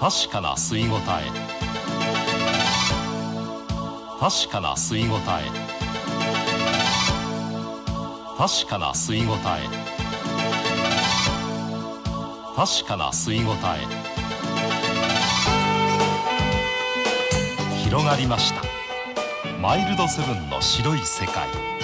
確かな吸い応え。確かな吸い応え。確かな吸い応え。確かな吸い応え。広がりました。マイルドセブンの白い世界。